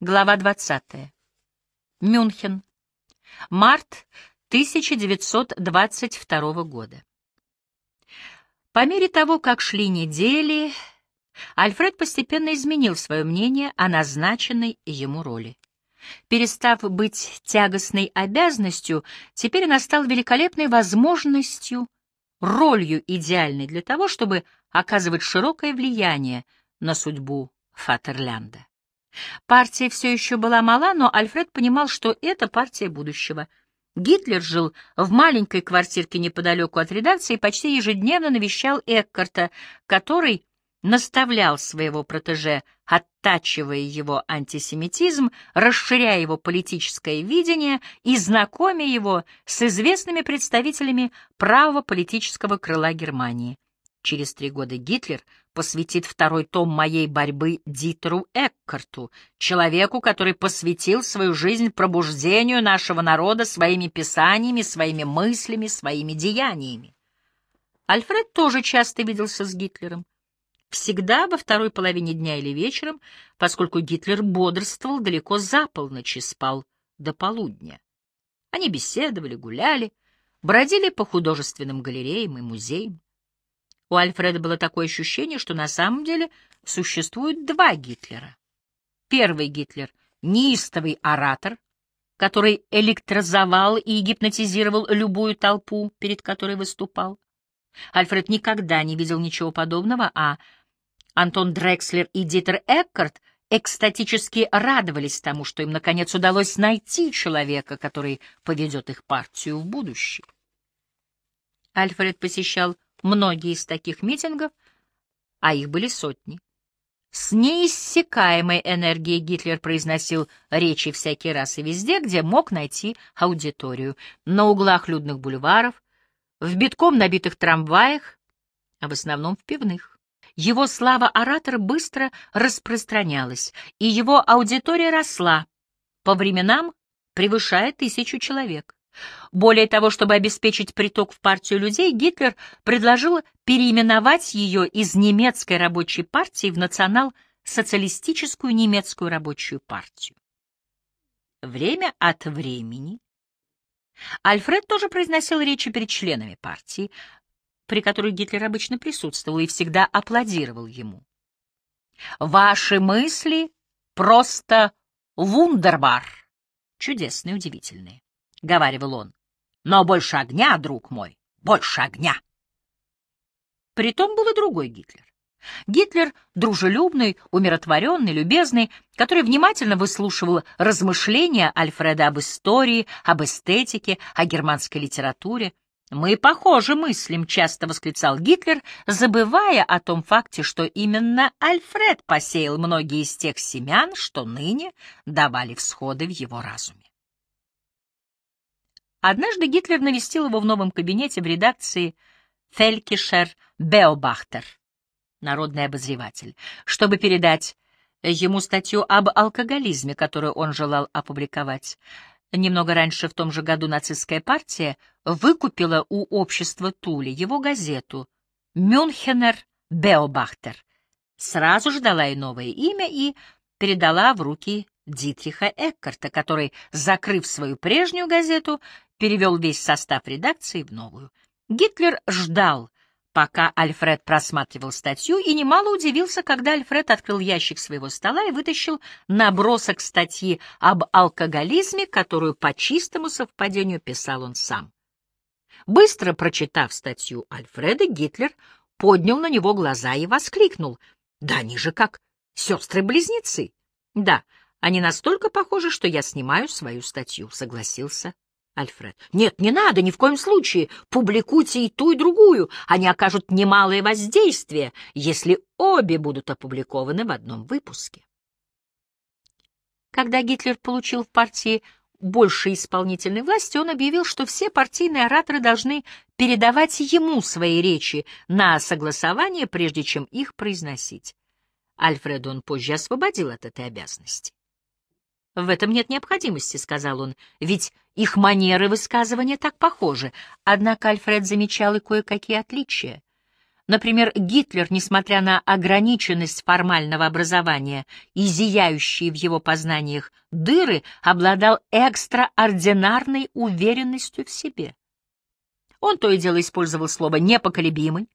Глава 20. Мюнхен. Март 1922 года. По мере того, как шли недели, Альфред постепенно изменил свое мнение о назначенной ему роли. Перестав быть тягостной обязанностью, теперь она стала великолепной возможностью, ролью идеальной для того, чтобы оказывать широкое влияние на судьбу Фатерлянда. Партия все еще была мала, но Альфред понимал, что это партия будущего. Гитлер жил в маленькой квартирке неподалеку от редакции и почти ежедневно навещал Эккарта, который наставлял своего протеже, оттачивая его антисемитизм, расширяя его политическое видение и знакомя его с известными представителями правого политического крыла Германии. Через три года Гитлер посвятит второй том моей борьбы Дитеру Эккарту, человеку, который посвятил свою жизнь пробуждению нашего народа своими писаниями, своими мыслями, своими деяниями. Альфред тоже часто виделся с Гитлером всегда во второй половине дня или вечером, поскольку Гитлер бодрствовал далеко за полночь и спал до полудня. Они беседовали, гуляли, бродили по художественным галереям и музеям. У Альфреда было такое ощущение, что на самом деле существует два Гитлера. Первый Гитлер — неистовый оратор, который электрозовал и гипнотизировал любую толпу, перед которой выступал. Альфред никогда не видел ничего подобного, а Антон Дрекслер и Дитер Эккарт экстатически радовались тому, что им, наконец, удалось найти человека, который поведет их партию в будущее. Альфред посещал многие из таких митингов, а их были сотни. С неиссякаемой энергией Гитлер произносил речи всякий раз и везде, где мог найти аудиторию, на углах людных бульваров, в битком набитых трамваях, а в основном в пивных. Его слава оратора быстро распространялась, и его аудитория росла, по временам превышая тысячу человек. Более того, чтобы обеспечить приток в партию людей, Гитлер предложил переименовать ее из немецкой рабочей партии в национал-социалистическую немецкую рабочую партию. Время от времени Альфред тоже произносил речи перед членами партии, при которой Гитлер обычно присутствовал и всегда аплодировал ему. «Ваши мысли просто вундербар!» «Чудесные, удивительные», — говаривал он. «Но больше огня, друг мой, больше огня!» Притом был и другой Гитлер. Гитлер дружелюбный, умиротворенный, любезный, который внимательно выслушивал размышления Альфреда об истории, об эстетике, о германской литературе, «Мы похоже мыслим», — часто восклицал Гитлер, забывая о том факте, что именно Альфред посеял многие из тех семян, что ныне давали всходы в его разуме. Однажды Гитлер навестил его в новом кабинете в редакции Фелькишер Беобахтер, народный обозреватель, чтобы передать ему статью об алкоголизме, которую он желал опубликовать. Немного раньше в том же году нацистская партия выкупила у общества Тули его газету «Мюнхенер Беобахтер». Сразу же дала ей новое имя и передала в руки Дитриха Эккарта, который, закрыв свою прежнюю газету, перевел весь состав редакции в новую. Гитлер ждал, пока Альфред просматривал статью, и немало удивился, когда Альфред открыл ящик своего стола и вытащил набросок статьи об алкоголизме, которую по чистому совпадению писал он сам. Быстро прочитав статью Альфреда, Гитлер поднял на него глаза и воскликнул. «Да они же как сестры-близнецы!» «Да, они настолько похожи, что я снимаю свою статью», — согласился Альфред. «Нет, не надо, ни в коем случае. Публикуйте и ту, и другую. Они окажут немалое воздействие, если обе будут опубликованы в одном выпуске». Когда Гитлер получил в партии больше исполнительной власти, он объявил, что все партийные ораторы должны передавать ему свои речи на согласование, прежде чем их произносить. Альфреда он позже освободил от этой обязанности. «В этом нет необходимости», — сказал он, — «ведь их манеры высказывания так похожи». Однако Альфред замечал и кое-какие отличия. Например, Гитлер, несмотря на ограниченность формального образования и зияющие в его познаниях дыры, обладал экстраординарной уверенностью в себе. Он то и дело использовал слово «непоколебимый»,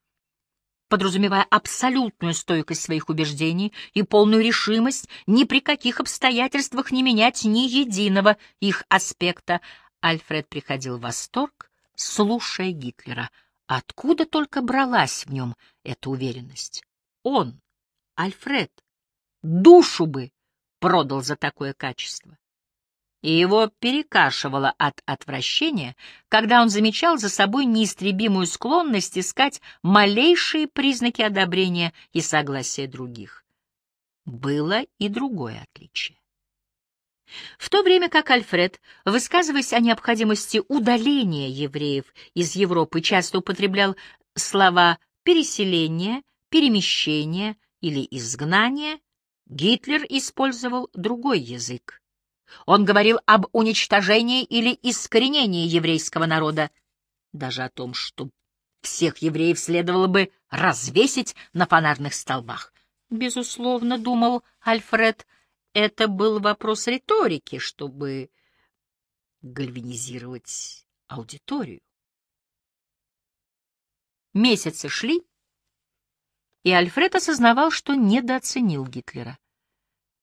подразумевая абсолютную стойкость своих убеждений и полную решимость ни при каких обстоятельствах не менять ни единого их аспекта, Альфред приходил в восторг, слушая Гитлера — Откуда только бралась в нем эта уверенность? Он, Альфред, душу бы продал за такое качество. И его перекашивало от отвращения, когда он замечал за собой неистребимую склонность искать малейшие признаки одобрения и согласия других. Было и другое отличие. В то время как Альфред, высказываясь о необходимости удаления евреев из Европы, часто употреблял слова «переселение», «перемещение» или «изгнание», Гитлер использовал другой язык. Он говорил об уничтожении или искоренении еврейского народа, даже о том, что всех евреев следовало бы развесить на фонарных столбах. Безусловно, думал Альфред, — это был вопрос риторики, чтобы гальванизировать аудиторию. Месяцы шли, и Альфред осознавал, что недооценил Гитлера.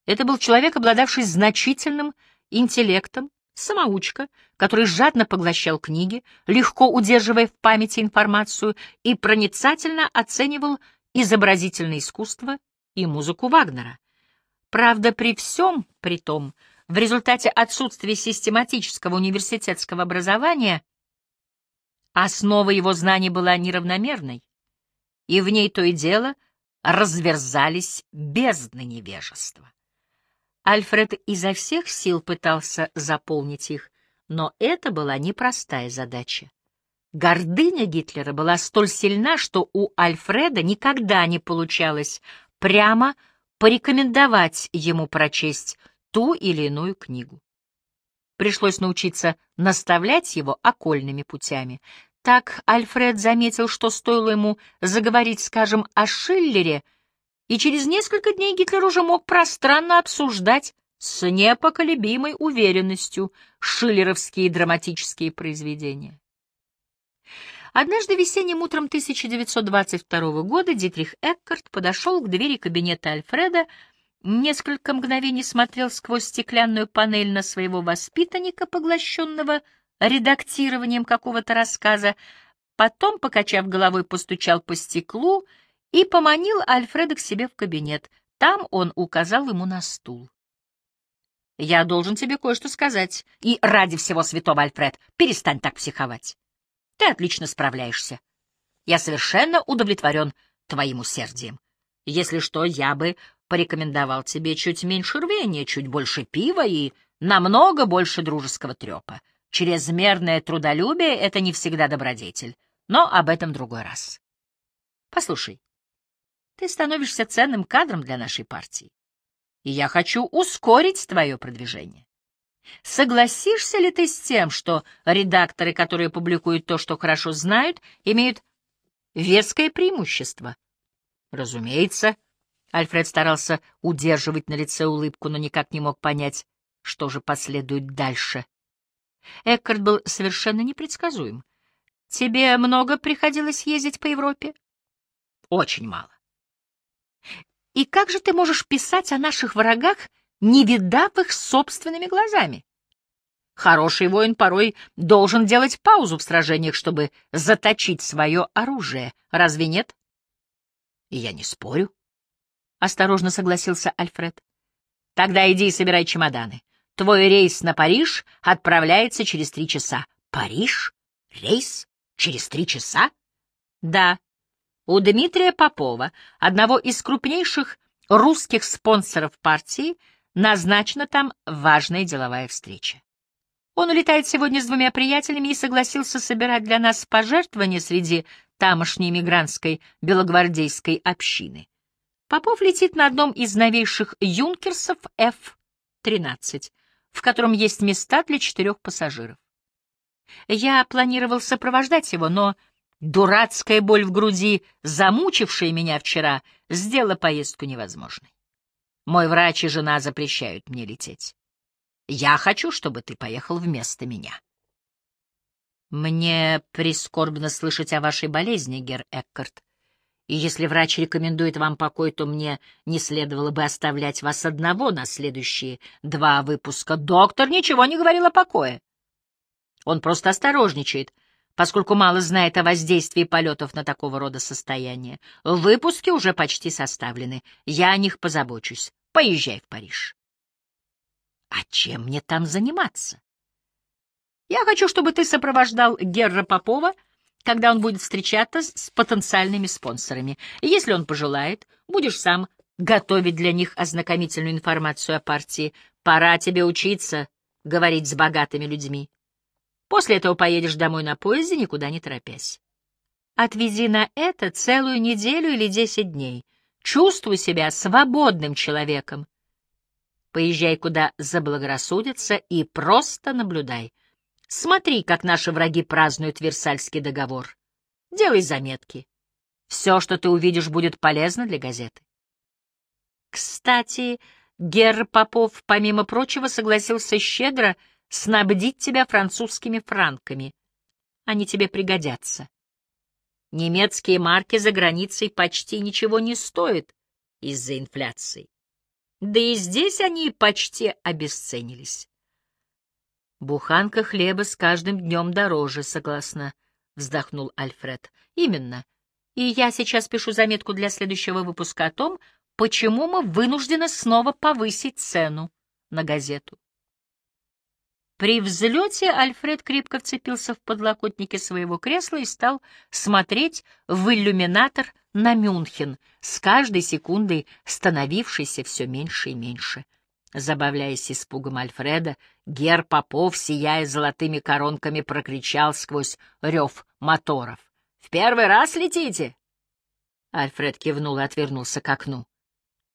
Это был человек, обладавший значительным интеллектом, самоучка, который жадно поглощал книги, легко удерживая в памяти информацию и проницательно оценивал изобразительное искусство и музыку Вагнера. Правда, при всем при том, в результате отсутствия систематического университетского образования основа его знаний была неравномерной, и в ней то и дело разверзались бездны невежества. Альфред изо всех сил пытался заполнить их, но это была непростая задача. Гордыня Гитлера была столь сильна, что у Альфреда никогда не получалось прямо порекомендовать ему прочесть ту или иную книгу. Пришлось научиться наставлять его окольными путями. Так Альфред заметил, что стоило ему заговорить, скажем, о Шиллере, и через несколько дней Гитлер уже мог пространно обсуждать с непоколебимой уверенностью шиллеровские драматические произведения. Однажды весенним утром 1922 года Дитрих Эккарт подошел к двери кабинета Альфреда, несколько мгновений смотрел сквозь стеклянную панель на своего воспитанника, поглощенного редактированием какого-то рассказа, потом, покачав головой, постучал по стеклу и поманил Альфреда к себе в кабинет. Там он указал ему на стул. «Я должен тебе кое-что сказать, и ради всего святого, Альфред, перестань так психовать. Ты отлично справляешься. Я совершенно удовлетворен твоим усердием. Если что, я бы порекомендовал тебе чуть меньше рвения, чуть больше пива и намного больше дружеского трепа. Чрезмерное трудолюбие — это не всегда добродетель, но об этом другой раз. Послушай, ты становишься ценным кадром для нашей партии, и я хочу ускорить твое продвижение. Согласишься ли ты с тем, что редакторы, которые публикуют то, что хорошо знают, имеют веское преимущество? Разумеется. Альфред старался удерживать на лице улыбку, но никак не мог понять, что же последует дальше. Эккарт был совершенно непредсказуем. Тебе много приходилось ездить по Европе? Очень мало. И как же ты можешь писать о наших врагах не видав их собственными глазами. Хороший воин порой должен делать паузу в сражениях, чтобы заточить свое оружие. Разве нет? Я не спорю. Осторожно согласился Альфред. Тогда иди и собирай чемоданы. Твой рейс на Париж отправляется через три часа. Париж? Рейс? Через три часа? Да. У Дмитрия Попова, одного из крупнейших русских спонсоров партии, Назначена там важная деловая встреча. Он улетает сегодня с двумя приятелями и согласился собирать для нас пожертвования среди тамошней мигрантской белогвардейской общины. Попов летит на одном из новейших юнкерсов F-13, в котором есть места для четырех пассажиров. Я планировал сопровождать его, но Дурацкая боль в груди, замучившая меня вчера, сделала поездку невозможной. Мой врач и жена запрещают мне лететь. Я хочу, чтобы ты поехал вместо меня. Мне прискорбно слышать о вашей болезни, Гер Эккарт. И если врач рекомендует вам покой, то мне не следовало бы оставлять вас одного на следующие два выпуска. Доктор ничего не говорил о покое. Он просто осторожничает, поскольку мало знает о воздействии полетов на такого рода состояние. Выпуски уже почти составлены. Я о них позабочусь. Поезжай в Париж. А чем мне там заниматься? Я хочу, чтобы ты сопровождал Герра Попова — когда он будет встречаться с потенциальными спонсорами. Если он пожелает, будешь сам готовить для них ознакомительную информацию о партии. Пора тебе учиться говорить с богатыми людьми. После этого поедешь домой на поезде, никуда не торопясь. Отведи на это целую неделю или десять дней. Чувствуй себя свободным человеком. Поезжай куда заблагорассудится и просто наблюдай — Смотри, как наши враги празднуют Версальский договор. Делай заметки. Все, что ты увидишь, будет полезно для газеты. Кстати, Герр Попов, помимо прочего, согласился щедро снабдить тебя французскими франками. Они тебе пригодятся. Немецкие марки за границей почти ничего не стоят из-за инфляции. Да и здесь они почти обесценились. Буханка хлеба с каждым днем дороже, согласно, — вздохнул Альфред. Именно. И я сейчас пишу заметку для следующего выпуска о том, почему мы вынуждены снова повысить цену на газету. При взлете Альфред крепко вцепился в подлокотники своего кресла и стал смотреть в иллюминатор на Мюнхен, с каждой секундой становившийся все меньше и меньше. Забавляясь испугом Альфреда, Гер Попов, сияя золотыми коронками, прокричал сквозь рев моторов. — В первый раз летите? Альфред кивнул и отвернулся к окну.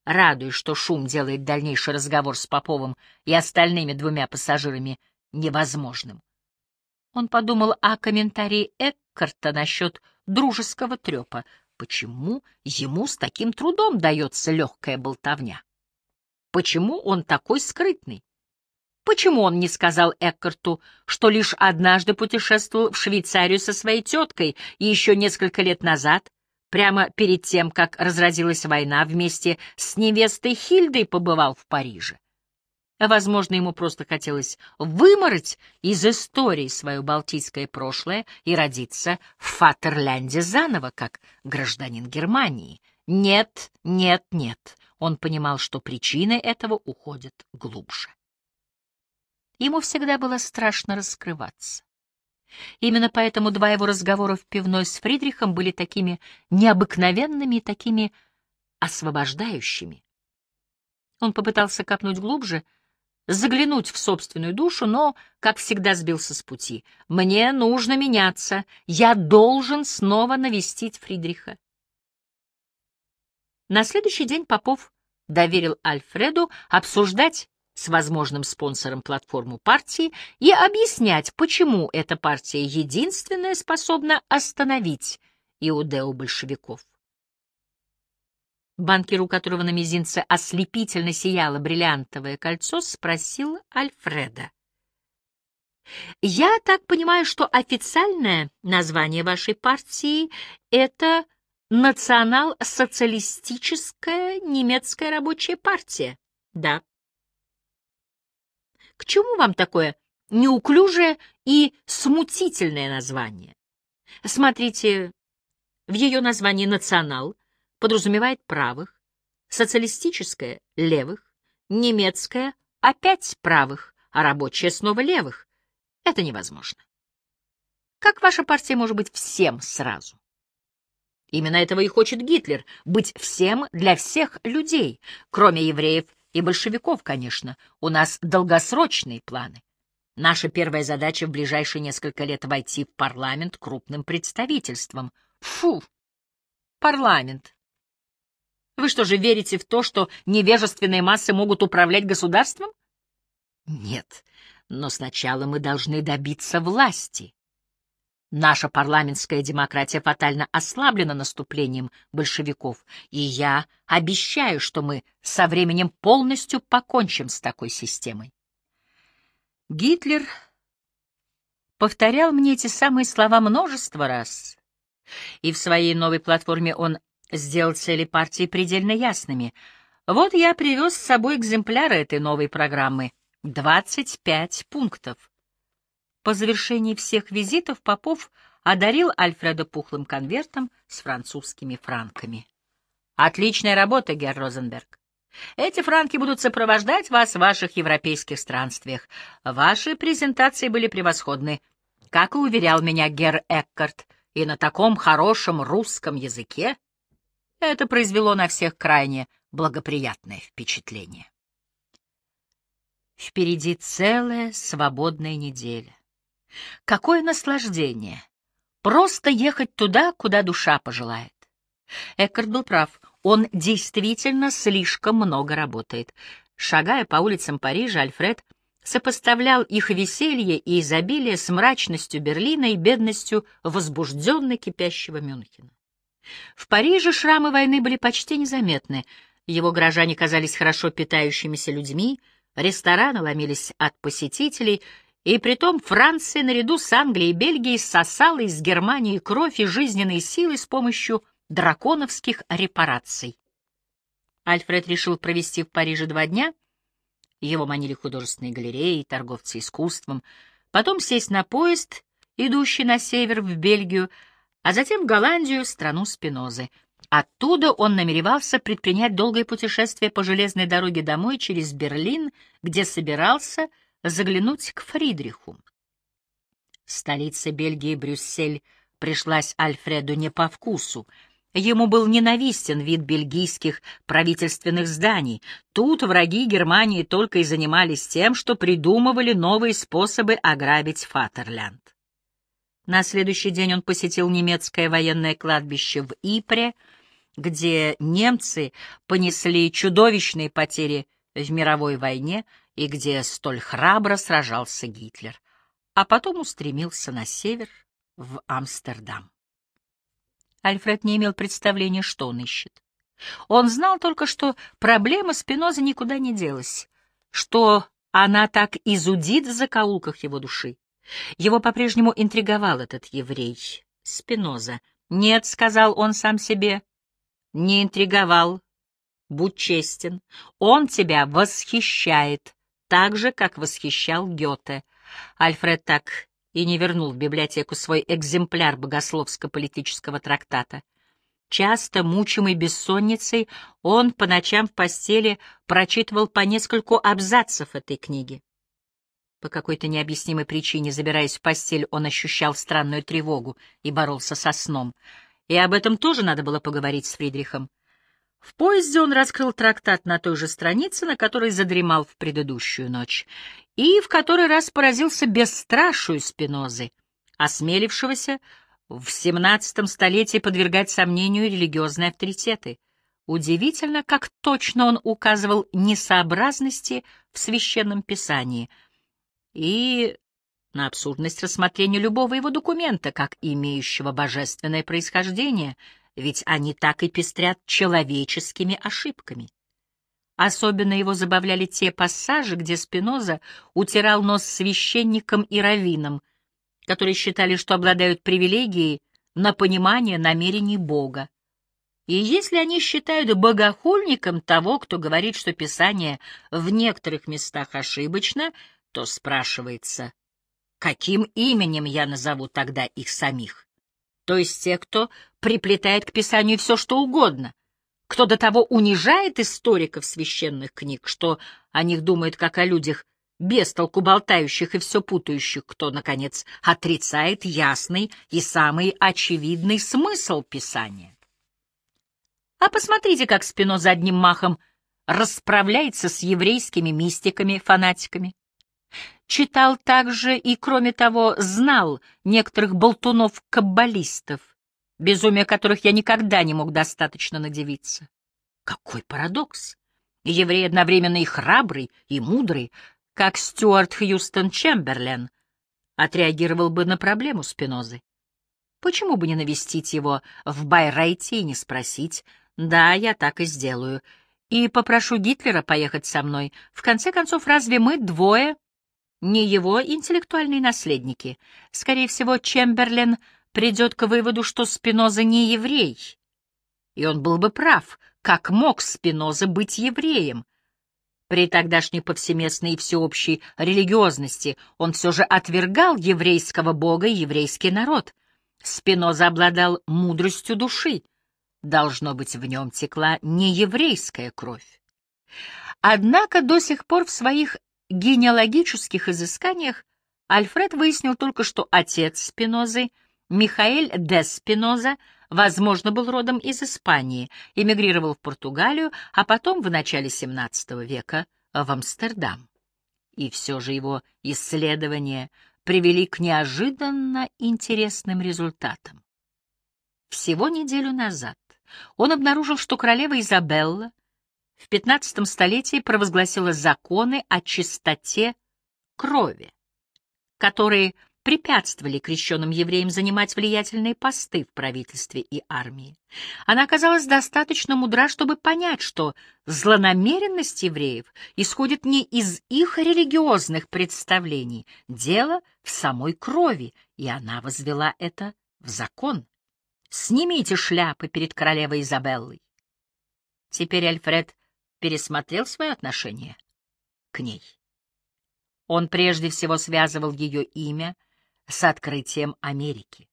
Радуясь, что шум делает дальнейший разговор с Поповым и остальными двумя пассажирами невозможным. Он подумал о комментарии Эккарта насчет дружеского трепа. Почему ему с таким трудом дается легкая болтовня? Почему он такой скрытный? Почему он не сказал Эккарту, что лишь однажды путешествовал в Швейцарию со своей теткой и еще несколько лет назад, прямо перед тем, как разразилась война, вместе с невестой Хильдой побывал в Париже? Возможно, ему просто хотелось вымороть из истории свое балтийское прошлое и родиться в Фатерлянде заново, как гражданин Германии. Нет, нет, нет. Он понимал, что причины этого уходят глубже. Ему всегда было страшно раскрываться. Именно поэтому два его разговора в пивной с Фридрихом были такими необыкновенными и такими освобождающими. Он попытался копнуть глубже, заглянуть в собственную душу, но, как всегда, сбился с пути. «Мне нужно меняться. Я должен снова навестить Фридриха. На следующий день Попов доверил Альфреду обсуждать с возможным спонсором платформу партии и объяснять, почему эта партия единственная способна остановить иудео-большевиков. Банкир, у которого на мизинце ослепительно сияло бриллиантовое кольцо, спросил Альфреда. «Я так понимаю, что официальное название вашей партии — это Национал-социалистическая немецкая рабочая партия. Да. К чему вам такое неуклюжее и смутительное название? Смотрите, в ее названии «национал» подразумевает правых, социалистическое — левых, немецкое — опять правых, а рабочая снова левых. Это невозможно. Как ваша партия может быть всем сразу? Именно этого и хочет Гитлер — быть всем для всех людей, кроме евреев и большевиков, конечно. У нас долгосрочные планы. Наша первая задача в ближайшие несколько лет — войти в парламент крупным представительством. Фу! Парламент! Вы что же верите в то, что невежественные массы могут управлять государством? Нет, но сначала мы должны добиться власти. Наша парламентская демократия фатально ослаблена наступлением большевиков, и я обещаю, что мы со временем полностью покончим с такой системой. Гитлер повторял мне эти самые слова множество раз, и в своей новой платформе он сделал цели партии предельно ясными. Вот я привез с собой экземпляры этой новой программы. 25 пунктов. По завершении всех визитов Попов одарил Альфреда пухлым конвертом с французскими франками. «Отличная работа, Герр Розенберг. Эти франки будут сопровождать вас в ваших европейских странствиях. Ваши презентации были превосходны, как и уверял меня Герр Эккарт, и на таком хорошем русском языке это произвело на всех крайне благоприятное впечатление. Впереди целая свободная неделя. Какое наслаждение! Просто ехать туда, куда душа пожелает. Эккарт был прав. Он действительно слишком много работает. Шагая по улицам Парижа, Альфред сопоставлял их веселье и изобилие с мрачностью Берлина и бедностью возбужденно кипящего Мюнхена. В Париже шрамы войны были почти незаметны. Его горожане казались хорошо питающимися людьми, рестораны ломились от посетителей, и притом Франция наряду с Англией и Бельгией сосала из Германии кровь и жизненные силы с помощью драконовских репараций. Альфред решил провести в Париже два дня. Его манили художественные галереи и торговцы искусством. Потом сесть на поезд, идущий на север в Бельгию, а затем в Голландию, страну Спинозы. Оттуда он намеревался предпринять долгое путешествие по железной дороге домой через Берлин, где собирался заглянуть к Фридриху. Столица Бельгии, Брюссель, пришлась Альфреду не по вкусу. Ему был ненавистен вид бельгийских правительственных зданий. Тут враги Германии только и занимались тем, что придумывали новые способы ограбить Фатерлянд. На следующий день он посетил немецкое военное кладбище в Ипре, где немцы понесли чудовищные потери в мировой войне, и где столь храбро сражался Гитлер, а потом устремился на север, в Амстердам. Альфред не имел представления, что он ищет. Он знал только, что проблема Спиноза никуда не делась, что она так изудит в закоулках его души. Его по-прежнему интриговал этот еврей, Спиноза. «Нет», — сказал он сам себе, — «не интриговал. Будь честен. Он тебя восхищает, так же, как восхищал Гёте. Альфред так и не вернул в библиотеку свой экземпляр богословско-политического трактата. Часто, мучимый бессонницей, он по ночам в постели прочитывал по нескольку абзацев этой книги. По какой-то необъяснимой причине, забираясь в постель, он ощущал странную тревогу и боролся со сном. И об этом тоже надо было поговорить с Фридрихом. В поезде он раскрыл трактат на той же странице, на которой задремал в предыдущую ночь, и в который раз поразился бесстрашию Спинозы, осмелившегося в XVII столетии подвергать сомнению религиозные авторитеты. Удивительно, как точно он указывал несообразности в священном писании и на абсурдность рассмотрения любого его документа, как имеющего божественное происхождение — ведь они так и пестрят человеческими ошибками. Особенно его забавляли те пассажи, где Спиноза утирал нос священникам и раввинам, которые считали, что обладают привилегией на понимание намерений Бога. И если они считают богохульником того, кто говорит, что Писание в некоторых местах ошибочно, то спрашивается, каким именем я назову тогда их самих? то есть те, кто приплетает к Писанию все, что угодно, кто до того унижает историков священных книг, что о них думает как о людях, без толку болтающих и все путающих, кто, наконец, отрицает ясный и самый очевидный смысл Писания. А посмотрите, как Спиноза одним махом расправляется с еврейскими мистиками-фанатиками читал также и, кроме того, знал некоторых болтунов-каббалистов, безумие которых я никогда не мог достаточно надевиться. Какой парадокс! Еврей одновременно и храбрый, и мудрый, как Стюарт Хьюстон Чемберлен, отреагировал бы на проблему Спинозы. Почему бы не навестить его в Байрейте и не спросить? Да, я так и сделаю. И попрошу Гитлера поехать со мной. В конце концов, разве мы двое не его интеллектуальные наследники? Скорее всего, Чемберлен придет к выводу, что Спиноза не еврей. И он был бы прав. Как мог Спиноза быть евреем? При тогдашней повсеместной и всеобщей религиозности он все же отвергал еврейского бога и еврейский народ. Спиноза обладал мудростью души. Должно быть, в нем текла не еврейская кровь. Однако до сих пор в своих генеалогических изысканиях Альфред выяснил только, что отец Спинозы, Михаэль де Спиноза, возможно, был родом из Испании, эмигрировал в Португалию, а потом в начале XVII века в Амстердам. И все же его исследования привели к неожиданно интересным результатам. Всего неделю назад он обнаружил, что королева Изабелла в XV столетии провозгласила законы о чистоте крови, которые препятствовали крещенным евреям занимать влиятельные посты в правительстве и армии. Она оказалась достаточно мудра, чтобы понять, что злонамеренность евреев исходит не из их религиозных представлений, дело в самой крови, и она возвела это в закон. Снимите шляпы перед королевой Изабеллой. Теперь Альфред пересмотрел свое отношение к ней. Он прежде всего связывал ее имя с открытием Америки,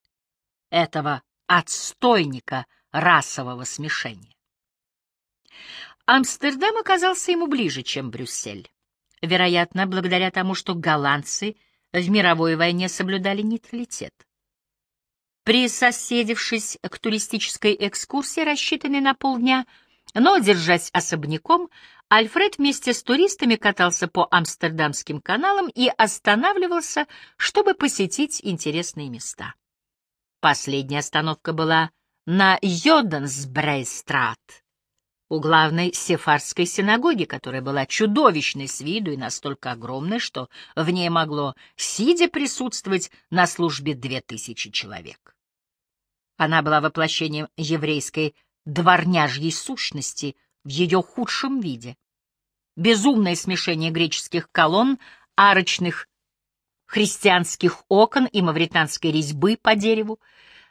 этого отстойника расового смешения. Амстердам оказался ему ближе, чем Брюссель. Вероятно, благодаря тому, что голландцы в мировой войне соблюдали нейтралитет. Присоседившись к туристической экскурсии, рассчитанной на полдня, но держась особняком, Альфред вместе с туристами катался по Амстердамским каналам и останавливался, чтобы посетить интересные места. Последняя остановка была на Йоденсбрейстрат, у главной сефарской синагоги, которая была чудовищной с виду и настолько огромной, что в ней могло, сидя, присутствовать на службе две тысячи человек. Она была воплощением еврейской дворняжьей сущности — в ее худшем виде. Безумное смешение греческих колонн, арочных христианских окон и мавританской резьбы по дереву.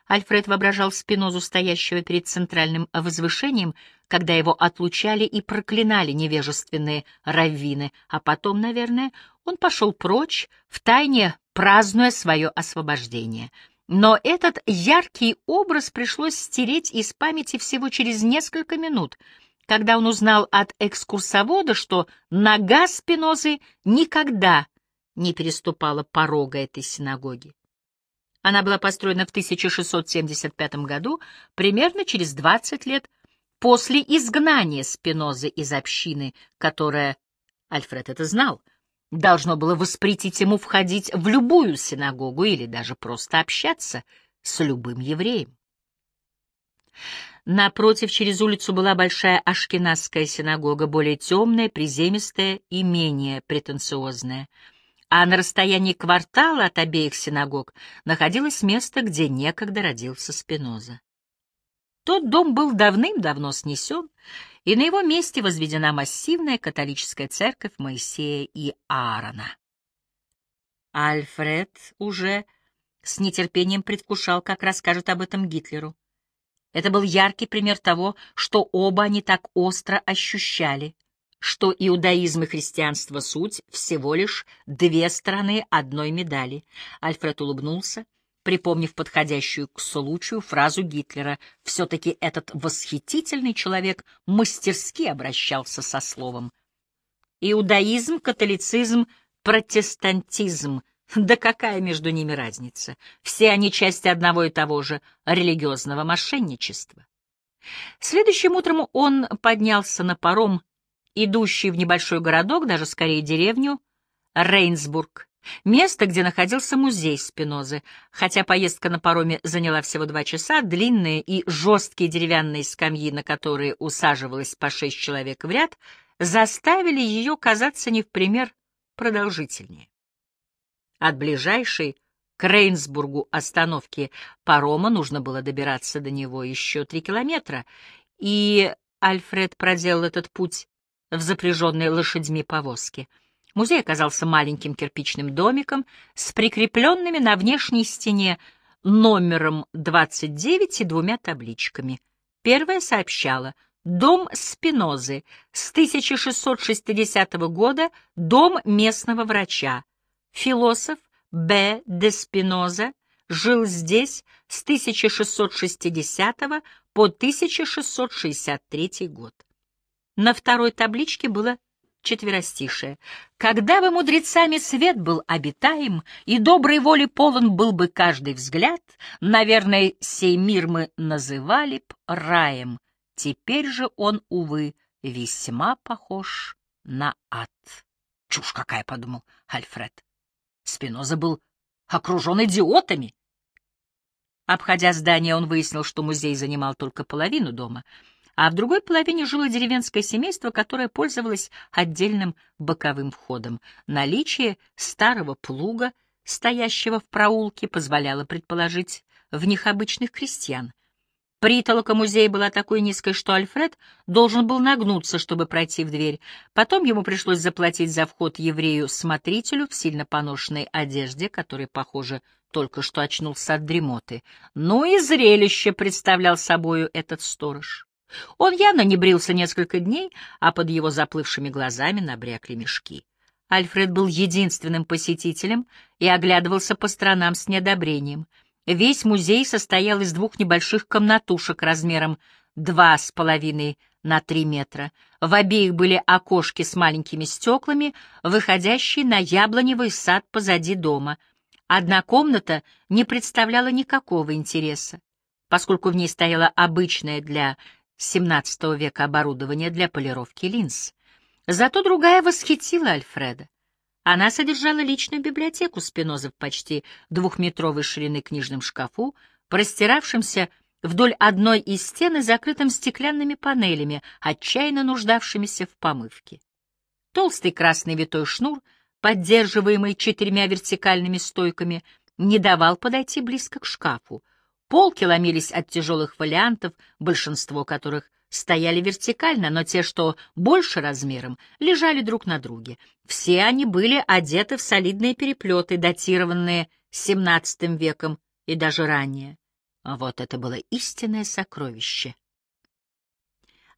Альфред воображал Спинозу, стоящего перед центральным возвышением, когда его отлучали и проклинали невежественные раввины, а потом, наверное, он пошел прочь, втайне празднуя свое освобождение. Но этот яркий образ пришлось стереть из памяти всего через несколько минут — когда он узнал от экскурсовода, что нога Спинозы никогда не переступала порога этой синагоги. Она была построена в 1675 году, примерно через 20 лет после изгнания Спинозы из общины, которая, Альфред это знал, должно было воспретить ему входить в любую синагогу или даже просто общаться с любым евреем. Напротив, через улицу была большая ашкеназская синагога, более темная, приземистая и менее претенциозная. А на расстоянии квартала от обеих синагог находилось место, где некогда родился Спиноза. Тот дом был давным-давно снесен, и на его месте возведена массивная католическая церковь Моисея и Аарона. Альфред уже с нетерпением предвкушал, как расскажет об этом Гитлеру. Это был яркий пример того, что оба они так остро ощущали, что иудаизм и христианство — суть всего лишь две стороны одной медали. Альфред улыбнулся, припомнив подходящую к случаю фразу Гитлера. Все-таки этот восхитительный человек мастерски обращался со словом. Иудаизм, католицизм, протестантизм — да какая между ними разница? Все они части одного и того же религиозного мошенничества. Следующим утром он поднялся на паром, идущий в небольшой городок, даже скорее деревню, Рейнсбург, место, где находился музей Спинозы. Хотя поездка на пароме заняла всего два часа, длинные и жесткие деревянные скамьи, на которые усаживалось по шесть человек в ряд, заставили ее казаться не в пример продолжительнее. От ближайшей к Рейнсбургу остановки парома нужно было добираться до него еще три километра, и Альфред проделал этот путь в запряженной лошадьми повозке. Музей оказался маленьким кирпичным домиком с прикрепленными на внешней стене номером 29 и двумя табличками. Первая сообщала «Дом Спинозы с 1660 года, дом местного врача. Философ Б. де Спиноза жил здесь с 1660 по 1663 год. На второй табличке было четверостишее. «Когда бы мудрецами свет был обитаем, и доброй воли полон был бы каждый взгляд, наверное, сей мир мы называли б раем. Теперь же он, увы, весьма похож на ад». «Чушь какая!» — подумал Альфред. Спиноза был окружен идиотами. Обходя здание, он выяснил, что музей занимал только половину дома — а в другой половине жило деревенское семейство, которое пользовалось отдельным боковым входом. Наличие старого плуга, стоящего в проулке, позволяло предположить в них обычных крестьян. Притолока музея была такой низкой, что Альфред должен был нагнуться, чтобы пройти в дверь. Потом ему пришлось заплатить за вход еврею-смотрителю в сильно поношенной одежде, который, похоже, только что очнулся от дремоты. Ну и зрелище представлял собою этот сторож. Он явно не брился несколько дней, а под его заплывшими глазами набрякли мешки. Альфред был единственным посетителем и оглядывался по сторонам с неодобрением. Весь музей состоял из двух небольших комнатушек размером два с половиной на три метра. В обеих были окошки с маленькими стеклами, выходящие на яблоневый сад позади дома. Одна комната не представляла никакого интереса, поскольку в ней стояла обычная для XVII века оборудование для полировки линз. Зато другая восхитила Альфреда. Она содержала личную библиотеку Спиноза в почти двухметровой ширины книжном шкафу, простиравшемся вдоль одной из стен и закрытым стеклянными панелями, отчаянно нуждавшимися в помывке. Толстый красный витой шнур, поддерживаемый четырьмя вертикальными стойками, не давал подойти близко к шкафу — Полки ломились от тяжелых фолиантов, большинство которых стояли вертикально, но те, что больше размером, лежали друг на друге. Все они были одеты в солидные переплеты, датированные XVII веком и даже ранее. А вот это было истинное сокровище.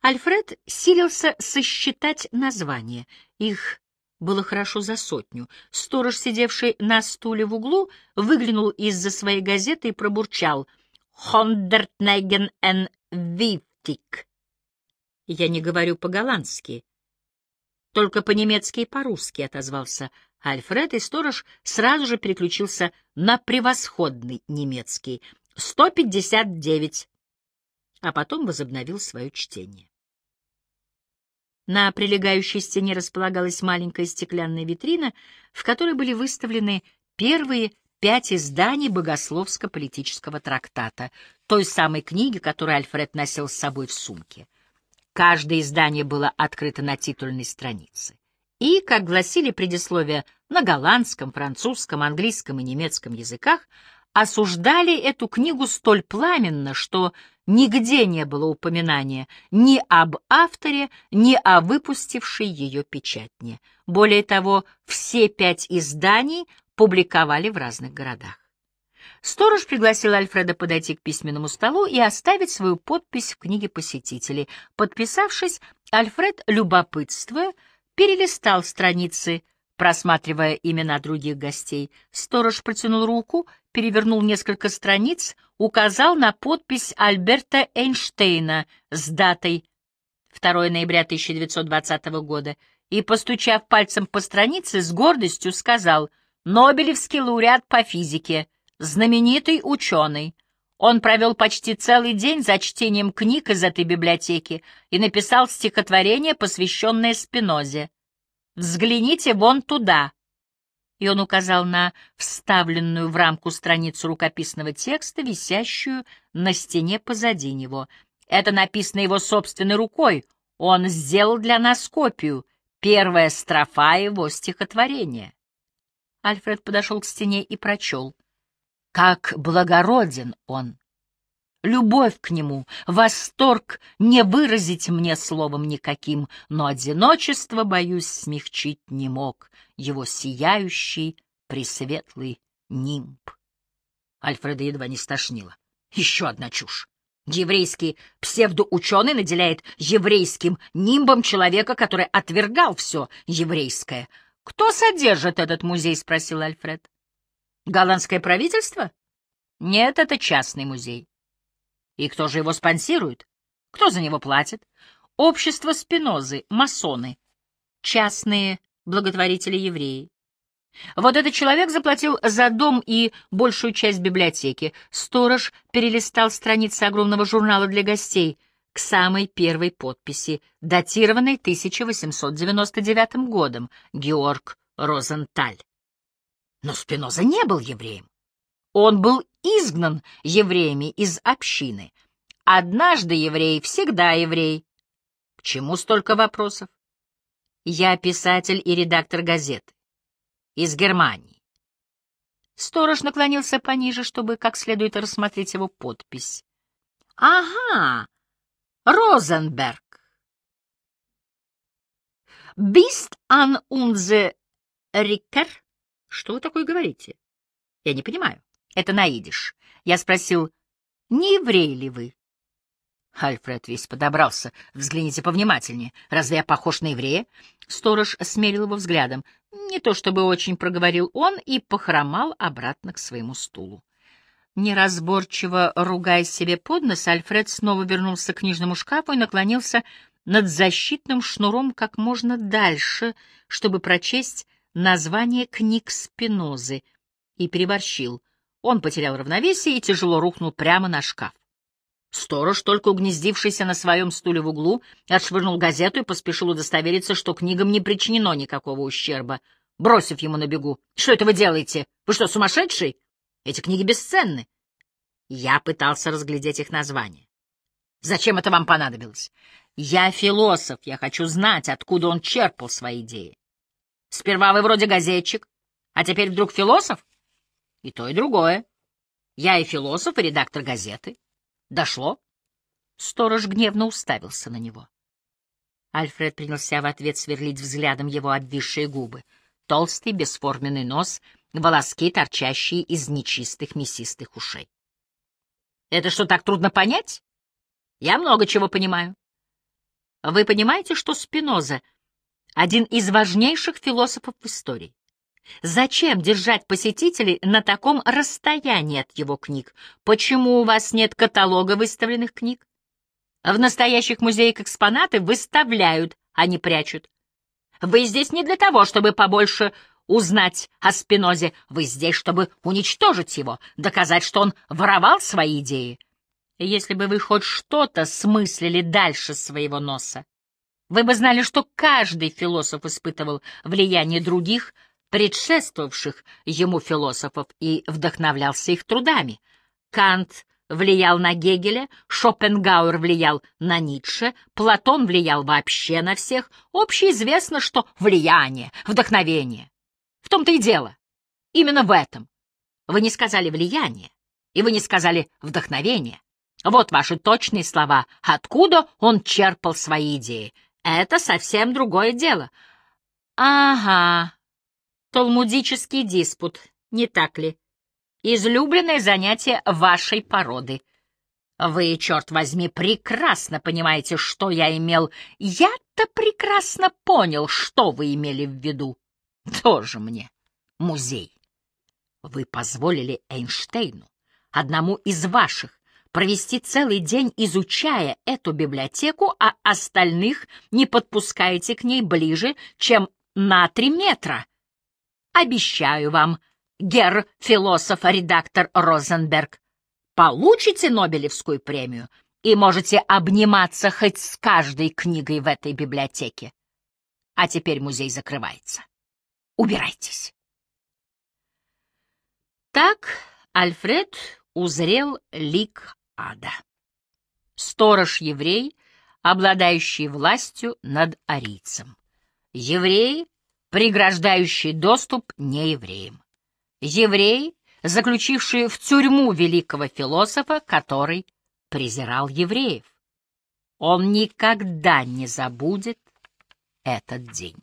Альфред силился сосчитать названия. Их было хорошо за сотню. Сторож, сидевший на стуле в углу, выглянул из-за своей газеты и пробурчал — Хондертнеген эн Вивтик. Я не говорю по-голландски, только по-немецки и по-русски, — отозвался Альфред, и сторож сразу же переключился на превосходный немецкий. Сто пятьдесят девять. А потом возобновил свое чтение. На прилегающей стене располагалась маленькая стеклянная витрина, в которой были выставлены первые пять изданий богословско-политического трактата, той самой книги, которую Альфред носил с собой в сумке. Каждое издание было открыто на титульной странице. И, как гласили предисловия на голландском, французском, английском и немецком языках, осуждали эту книгу столь пламенно, что нигде не было упоминания ни об авторе, ни о выпустившей ее печатне. Более того, все пять изданий публиковали в разных городах. Сторож пригласил Альфреда подойти к письменному столу и оставить свою подпись в книге посетителей. Подписавшись, Альфред, любопытствуя, перелистал страницы, просматривая имена других гостей. Сторож протянул руку, перевернул несколько страниц, указал на подпись Альберта Эйнштейна с датой 2 ноября 1920 года и, постучав пальцем по странице, с гордостью сказал — Нобелевский лауреат по физике, знаменитый ученый. Он провел почти целый день за чтением книг из этой библиотеки и написал стихотворение, посвященное Спинозе. «Взгляните вон туда!» И он указал на вставленную в рамку страницу рукописного текста, висящую на стене позади него. Это написано его собственной рукой. Он сделал для нас копию, первая строфа его стихотворения. Альфред подошел к стене и прочел. как благороден он. Любовь к нему, восторг не выразить мне словом никаким, но одиночество, боюсь, смягчить не мог его сияющий, пресветлый нимб. Альфреда едва не стошнило. Еще одна чушь. Еврейский псевдоученый наделяет еврейским нимбом человека, который отвергал все еврейское. «Кто содержит этот музей?» — спросил Альфред. «Голландское правительство?» «Нет, это частный музей». И кто же его спонсирует? Кто за него платит? Общество Спинозы, масоны, частные благотворители-евреи. Вот этот человек заплатил за дом и большую часть библиотеки. Сторож перелистал страницы огромного журнала для гостей к самой первой подписи, датированной 1899 годом, Георг Розенталь. Но Спиноза не был евреем. Он был изгнан евреями из общины. Однажды еврей, всегда еврей. К чему столько вопросов? Я писатель и редактор газеты. Из Германии. Сторож наклонился пониже, чтобы как следует рассмотреть его подпись. Ага, Розенберг. Бист ан унзе Рикер? Что вы такое говорите? Я не понимаю. Это наидиш. Я спросил, не еврей ли вы? Альфред весь подобрался. Взгляните повнимательнее. Разве я похож на еврея? Сторож смерил его взглядом. Не то чтобы очень проговорил он и похромал обратно к своему стулу. Неразборчиво ругая себе под нос, Альфред снова вернулся к книжному шкафу и наклонился над защитным шнуром как можно дальше, чтобы прочесть название книг Спинозы, и переборщил. Он потерял равновесие и тяжело рухнул прямо на шкаф. Сторож, только угнездившийся на своем стуле в углу, отшвырнул газету и поспешил удостовериться, что книгам не причинено никакого ущерба, бросив ему на бегу. — Что это вы делаете? Вы что, сумасшедший? Эти книги бесценны. Я пытался разглядеть их название. Зачем это вам понадобилось? Я философ, я хочу знать, откуда он черпал свои идеи. Сперва вы вроде газетчик, а теперь вдруг философ? И то, и другое. Я и философ, и редактор газеты. Дошло? Сторож гневно уставился на него. Альфред принялся в ответ сверлить взглядом его обвисшие губы. Толстый, бесформенный нос, волоски, торчащие из нечистых мясистых ушей. Это что, так трудно понять? Я много чего понимаю. Вы понимаете, что Спиноза — один из важнейших философов в истории? Зачем держать посетителей на таком расстоянии от его книг? Почему у вас нет каталога выставленных книг? В настоящих музеях экспонаты выставляют, а не прячут. Вы здесь не для того, чтобы побольше узнать о Спинозе. Вы здесь, чтобы уничтожить его, доказать, что он воровал свои идеи. Если бы вы хоть что-то смыслили дальше своего носа, вы бы знали, что каждый философ испытывал влияние других — предшествовавших ему философов и вдохновлялся их трудами. Кант влиял на Гегеля, Шопенгауэр влиял на Ницше, Платон влиял вообще на всех. Общеизвестно, что влияние, вдохновение. В том-то и дело. Именно в этом. Вы не сказали влияние, и вы не сказали вдохновение. Вот ваши точные слова. Откуда он черпал свои идеи? Это совсем другое дело. Ага, Талмудический диспут, не так ли? Излюбленное занятие вашей породы. Вы, черт возьми, прекрасно понимаете, что я имел. Я-то прекрасно понял, что вы имели в виду. Тоже мне музей. Вы позволили Эйнштейну, одному из ваших, провести целый день, изучая эту библиотеку, а остальных не подпускаете к ней ближе, чем на три метра. Обещаю вам, гер философ-редактор Розенберг, получите Нобелевскую премию и можете обниматься хоть с каждой книгой в этой библиотеке. А теперь музей закрывается. Убирайтесь. Так Альфред узрел лик ада. Сторож-еврей, обладающий властью над арийцем. Еврей, преграждающий доступ неевреям. Еврей, заключивший в тюрьму великого философа, который презирал евреев. Он никогда не забудет этот день.